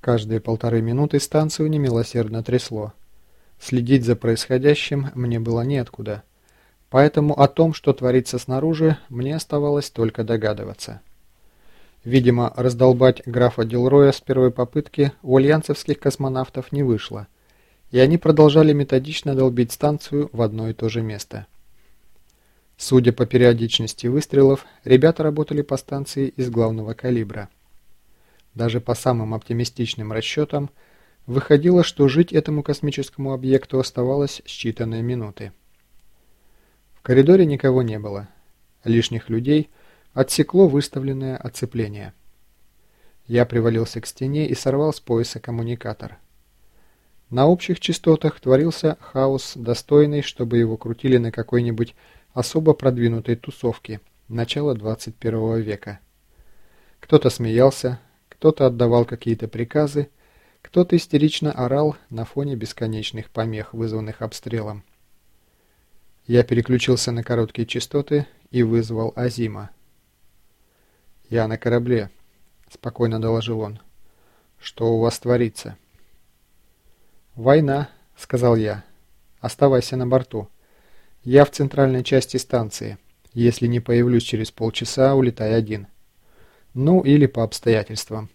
Каждые полторы минуты станцию немилосердно трясло. Следить за происходящим мне было неоткуда. Поэтому о том, что творится снаружи, мне оставалось только догадываться. Видимо, раздолбать графа Дилроя с первой попытки у альянсовских космонавтов не вышло, и они продолжали методично долбить станцию в одно и то же место. Судя по периодичности выстрелов, ребята работали по станции из главного калибра. Даже по самым оптимистичным расчетам, выходило, что жить этому космическому объекту оставалось считанные минуты. В коридоре никого не было. Лишних людей отсекло выставленное оцепление. Я привалился к стене и сорвал с пояса коммуникатор. На общих частотах творился хаос, достойный, чтобы его крутили на какой-нибудь особо продвинутой тусовке начала 21 века. Кто-то смеялся, кто-то отдавал какие-то приказы, кто-то истерично орал на фоне бесконечных помех, вызванных обстрелом. Я переключился на короткие частоты и вызвал Азима. «Я на корабле», — спокойно доложил он. «Что у вас творится?» «Война», — сказал я. «Оставайся на борту. Я в центральной части станции. Если не появлюсь через полчаса, улетай один». Ну, или по обстоятельствам.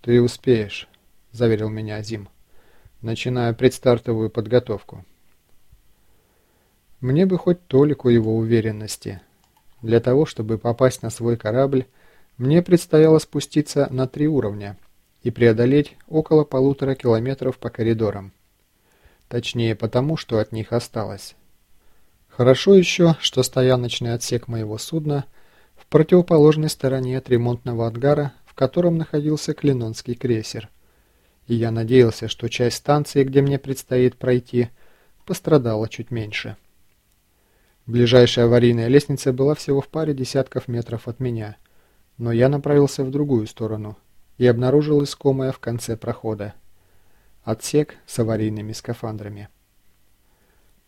«Ты успеешь», — заверил меня Азим. «Начинаю предстартовую подготовку». Мне бы хоть толику его уверенности. Для того, чтобы попасть на свой корабль, мне предстояло спуститься на три уровня и преодолеть около полутора километров по коридорам. Точнее потому, что от них осталось. Хорошо еще, что стояночный отсек моего судна — в противоположной стороне от ремонтного ангара, котором находился клинонский крейсер. И я надеялся, что часть станции, где мне предстоит пройти, пострадала чуть меньше. Ближайшая аварийная лестница была всего в паре десятков метров от меня, но я направился в другую сторону и обнаружил искомое в конце прохода. Отсек с аварийными скафандрами.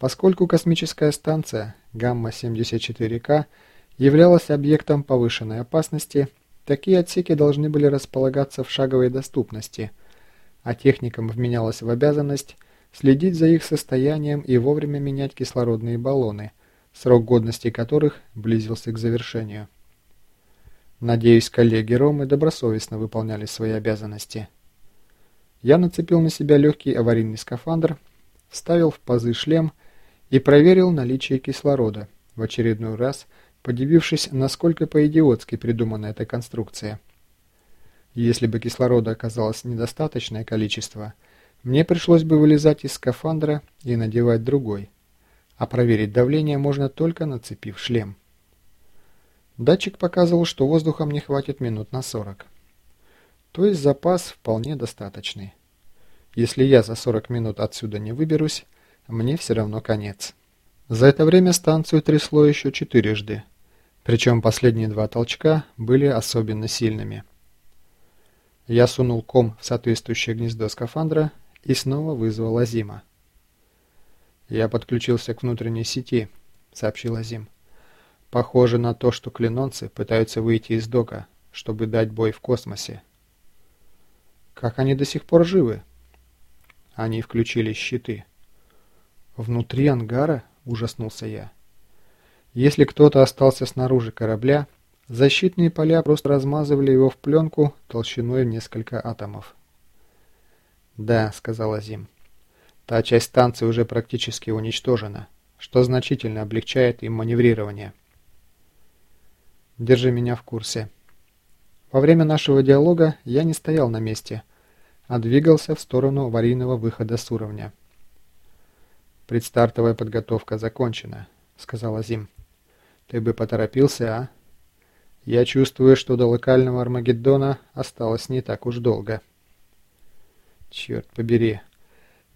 Поскольку космическая станция Гамма-74К являлась объектом повышенной опасности, такие отсеки должны были располагаться в шаговой доступности, а техникам вменялось в обязанность следить за их состоянием и вовремя менять кислородные баллоны, срок годности которых близился к завершению. Надеюсь, коллеги Ромы добросовестно выполняли свои обязанности. Я нацепил на себя легкий аварийный скафандр, вставил в пазы шлем и проверил наличие кислорода, в очередной раз – подивившись, насколько по-идиотски придумана эта конструкция. Если бы кислорода оказалось недостаточное количество, мне пришлось бы вылезать из скафандра и надевать другой, а проверить давление можно только нацепив шлем. Датчик показывал, что воздуха мне хватит минут на 40. То есть запас вполне достаточный. Если я за 40 минут отсюда не выберусь, мне все равно конец. За это время станцию трясло еще четырежды. Причем последние два толчка были особенно сильными. Я сунул ком в соответствующее гнездо скафандра и снова вызвал Азима. «Я подключился к внутренней сети», — сообщил Азим. «Похоже на то, что клинонцы пытаются выйти из дока, чтобы дать бой в космосе». «Как они до сих пор живы?» Они включили щиты. «Внутри ангара?» — ужаснулся я. Если кто-то остался снаружи корабля, защитные поля просто размазывали его в пленку толщиной в несколько атомов. «Да», — сказал Азим, — «та часть станции уже практически уничтожена, что значительно облегчает им маневрирование». «Держи меня в курсе». Во время нашего диалога я не стоял на месте, а двигался в сторону аварийного выхода с уровня. «Предстартовая подготовка закончена», — сказал Азим. Ты бы поторопился, а? Я чувствую, что до локального Армагеддона осталось не так уж долго. Черт побери.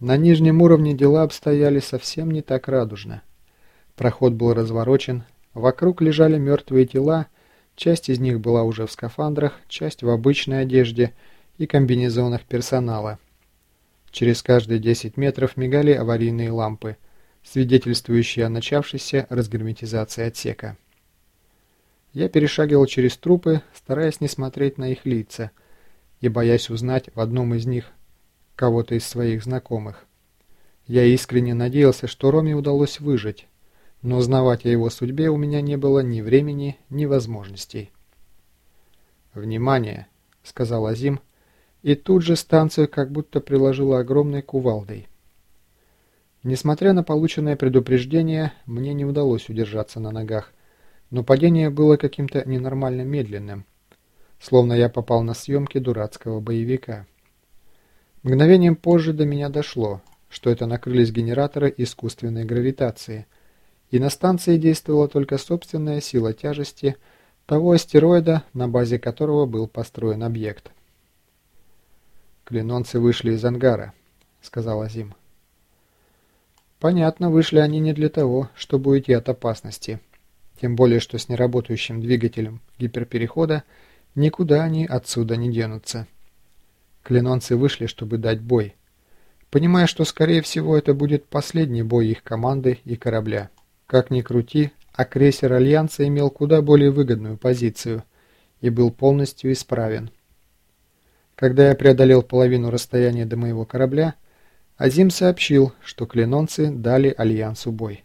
На нижнем уровне дела обстояли совсем не так радужно. Проход был разворочен, вокруг лежали мертвые тела, часть из них была уже в скафандрах, часть в обычной одежде и комбинезонах персонала. Через каждые 10 метров мигали аварийные лампы – свидетельствующие о начавшейся разгерметизации отсека. Я перешагивал через трупы, стараясь не смотреть на их лица, и боясь узнать в одном из них кого-то из своих знакомых. Я искренне надеялся, что Роме удалось выжить, но узнавать о его судьбе у меня не было ни времени, ни возможностей. «Внимание!» — сказал Азим, и тут же станцию как будто приложила огромной кувалдой. Несмотря на полученное предупреждение, мне не удалось удержаться на ногах, но падение было каким-то ненормально медленным, словно я попал на съемки дурацкого боевика. Мгновением позже до меня дошло, что это накрылись генераторы искусственной гравитации, и на станции действовала только собственная сила тяжести того астероида, на базе которого был построен объект. «Клинонцы вышли из ангара», — сказал Азим. «Понятно, вышли они не для того, чтобы уйти от опасности. Тем более, что с неработающим двигателем гиперперехода никуда они отсюда не денутся. Клинонцы вышли, чтобы дать бой, понимая, что, скорее всего, это будет последний бой их команды и корабля. Как ни крути, а крейсер Альянса имел куда более выгодную позицию и был полностью исправен. Когда я преодолел половину расстояния до моего корабля, Азим сообщил, что клинонцы дали Альянсу бой.